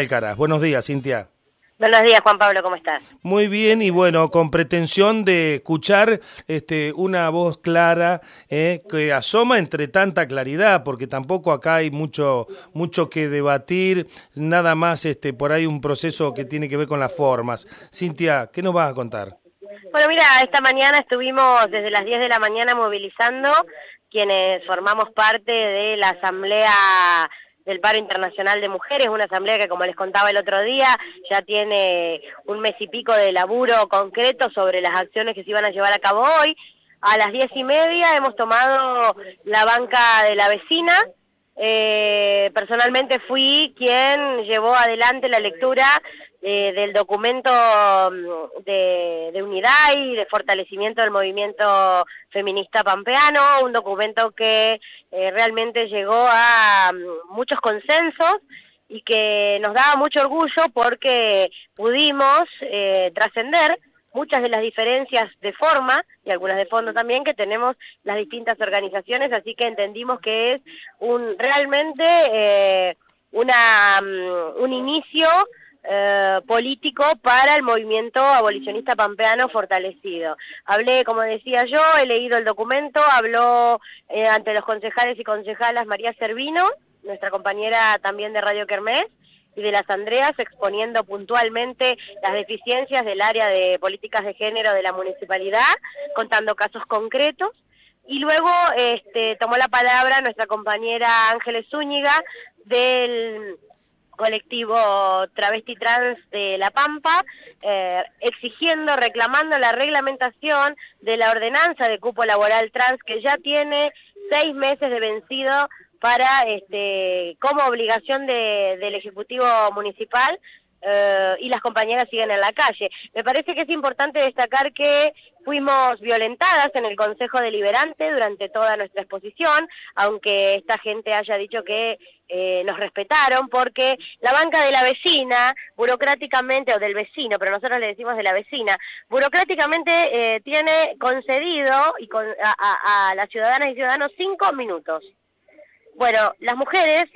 Alcaraz. Buenos días, Cintia. Buenos días, Juan Pablo, ¿cómo estás? Muy bien y bueno, con pretensión de escuchar este, una voz clara eh, que asoma entre tanta claridad, porque tampoco acá hay mucho, mucho que debatir, nada más este, por ahí un proceso que tiene que ver con las formas. Cintia, ¿qué nos vas a contar? Bueno, mira, esta mañana estuvimos desde las 10 de la mañana movilizando quienes formamos parte de la Asamblea del Paro Internacional de Mujeres, una asamblea que como les contaba el otro día ya tiene un mes y pico de laburo concreto sobre las acciones que se iban a llevar a cabo hoy. A las diez y media hemos tomado la banca de la vecina, eh, personalmente fui quien llevó adelante la lectura eh, del documento mm, de, unidad y de fortalecimiento del movimiento feminista pampeano, un documento que eh, realmente llegó a mm, muchos consensos y que nos daba mucho orgullo porque pudimos eh, trascender muchas de las diferencias de forma y algunas de fondo también que tenemos las distintas organizaciones, así que entendimos que es un realmente una, mm, un inicio eh, político para el movimiento abolicionista pampeano fortalecido. Hablé, como decía yo, he leído el documento, habló eh, ante los concejales y concejalas María Servino, nuestra compañera también de Radio Kermés, y de las Andreas, exponiendo puntualmente las deficiencias del área de políticas de género de la municipalidad, contando casos concretos. Y luego este, tomó la palabra nuestra compañera Ángeles Zúñiga del colectivo travesti trans de La Pampa, eh, exigiendo, reclamando la reglamentación de la ordenanza de cupo laboral trans que ya tiene seis meses de vencido para este, como obligación del Ejecutivo Municipal eh, y las compañeras siguen en la calle. Me parece que es importante destacar que fuimos violentadas en el Consejo Deliberante durante toda nuestra exposición, aunque esta gente haya dicho que eh, nos respetaron, porque la banca de la vecina, burocráticamente, o del vecino, pero nosotros le decimos de la vecina, burocráticamente eh, tiene concedido y a, las ciudadanas y ciudadanos cinco minutos. Bueno, las mujeres,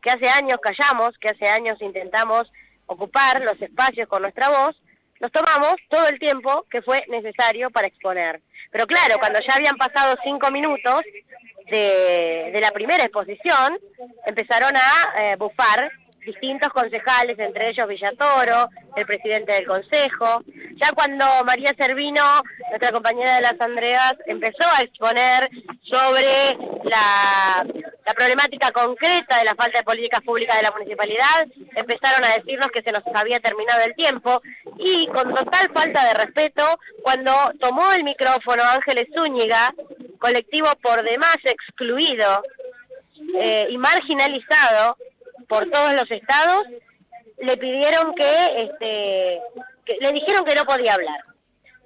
que hace años callamos, que hace años intentamos ocupar los espacios con nuestra voz, nos tomamos todo el tiempo que fue necesario para exponer. Pero claro, cuando ya habían pasado cinco minutos de, la primera exposición, empezaron a eh, bufar distintos concejales, entre ellos Villatoro, el presidente del consejo. Ya cuando María Servino, nuestra compañera de las Andreas, empezó a exponer sobre la la problemática concreta de la falta de políticas públicas de la municipalidad, empezaron a decirnos que se nos había terminado el tiempo y con total falta de respeto, cuando tomó el micrófono Ángeles Zúñiga, colectivo por demás excluido eh, y marginalizado por todos los estados, le pidieron que, este, que, le dijeron que no podía hablar.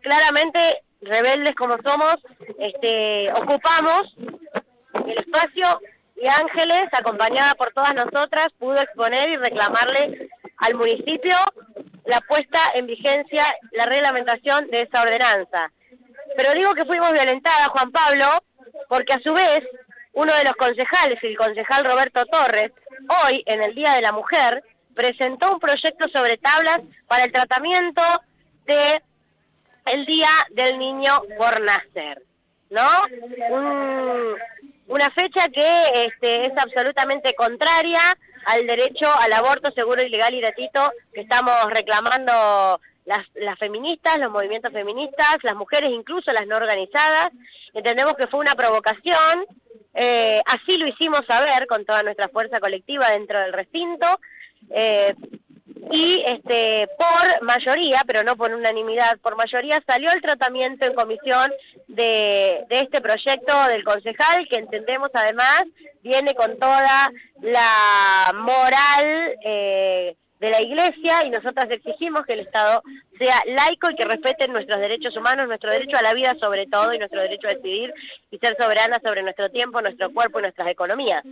Claramente, rebeldes como somos, este, ocupamos el espacio y Ángeles, acompañada por todas nosotras, pudo exponer y reclamarle al municipio la puesta en vigencia, la reglamentación de esa ordenanza. Pero digo que fuimos violentadas, Juan Pablo, porque a su vez uno de los concejales, el concejal Roberto Torres, hoy, en el Día de la Mujer, presentó un proyecto sobre tablas para el tratamiento de el Día del Niño por Nacer, ¿no? Una fecha que este, es absolutamente contraria al derecho al aborto seguro y legal y gratuito que estamos reclamando las, feministas, los movimientos feministas, las mujeres, incluso las no organizadas. Entendemos que fue una provocación, eh, así lo hicimos saber con toda nuestra fuerza colectiva dentro del recinto. Eh, y este, por mayoría, pero no por unanimidad, por mayoría salió el tratamiento en comisión de, este proyecto del concejal, que entendemos además viene con toda la moral eh, de la Iglesia y nosotras exigimos que el Estado sea laico y que respeten nuestros derechos humanos, nuestro derecho a la vida sobre todo y nuestro derecho a decidir y ser soberana sobre nuestro tiempo, nuestro cuerpo y nuestras economías.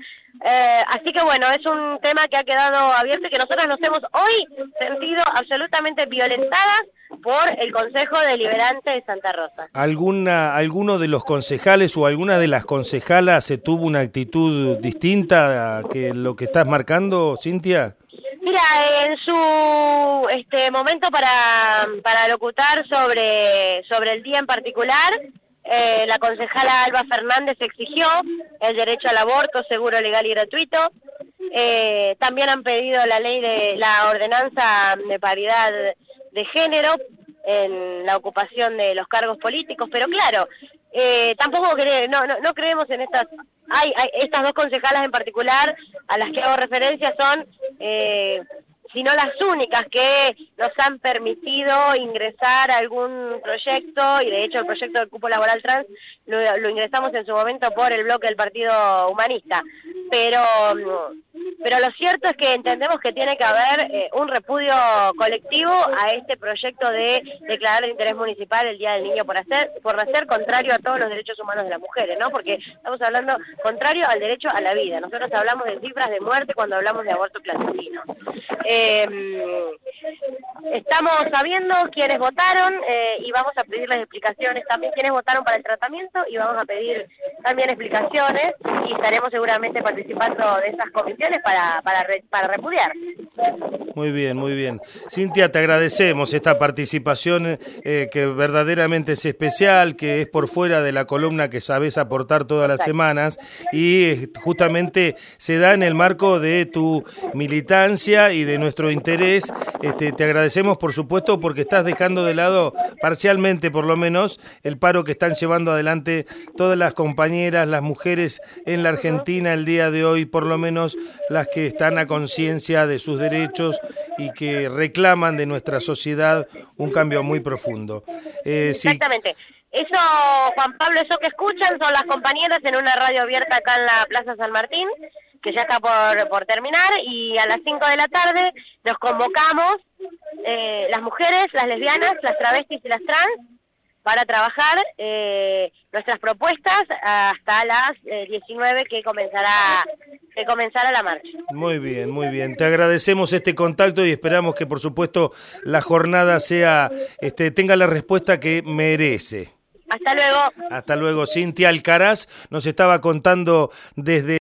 Eh, así que bueno, es un tema que ha quedado abierto y que nosotras nos hemos hoy sentido absolutamente violentadas por el Consejo Deliberante de Santa Rosa. ¿Alguna, ¿Alguno de los concejales o alguna de las concejalas se tuvo una actitud distinta a que lo que estás marcando, Cintia? En su este momento para, para locutar sobre, sobre el día en particular, eh, la concejala Alba Fernández exigió el derecho al aborto seguro, legal y gratuito. Eh, también han pedido la ley de la ordenanza de paridad de género en la ocupación de los cargos políticos, pero claro, eh, tampoco no, no, no, creemos en estas, hay, hay, estas dos concejalas en particular a las que hago referencia son eh, sino las únicas que nos han permitido ingresar a algún proyecto, y de hecho el proyecto del cupo laboral trans lo, ingresamos en su momento por el bloque del Partido Humanista. Pero, pero lo cierto es que entendemos que tiene que haber eh, un repudio colectivo a este proyecto de declarar el interés municipal el Día del Niño por hacer, por hacer contrario a todos los derechos humanos de las mujeres, ¿no? Porque estamos hablando contrario al derecho a la vida. Nosotros hablamos de cifras de muerte cuando hablamos de aborto clandestino. Eh, estamos sabiendo quiénes votaron eh, y vamos a pedirles explicaciones también quiénes votaron para el tratamiento y vamos a pedir también explicaciones y estaremos seguramente participando de esas comisiones para, para, para repudiar. Muy bien, muy bien. Cintia, te agradecemos esta participación eh, que verdaderamente es especial, que es por fuera de la columna que sabes aportar todas las semanas y eh, justamente se da en el marco de tu militancia y de nuestro interés. Este, te agradecemos, por supuesto, porque estás dejando de lado parcialmente, por lo menos, el paro que están llevando adelante todas las compañeras, las mujeres en la Argentina el día de hoy, por lo menos las que están a conciencia de sus derechos y que reclaman de nuestra sociedad un cambio muy profundo. Eh, Exactamente. Eso, Juan Pablo, eso que escuchan son las compañeras en una radio abierta acá en la Plaza San Martín, que ya está por, terminar, y a las 5 de la tarde nos convocamos eh, las mujeres, las lesbianas, las travestis y las trans, para trabajar eh, nuestras propuestas hasta las 19 eh, que comenzará que comenzará la marcha. Muy bien, muy bien. Te agradecemos este contacto y esperamos que por supuesto la jornada sea este tenga la respuesta que merece. Hasta luego. Hasta luego. Cintia Alcaraz nos estaba contando desde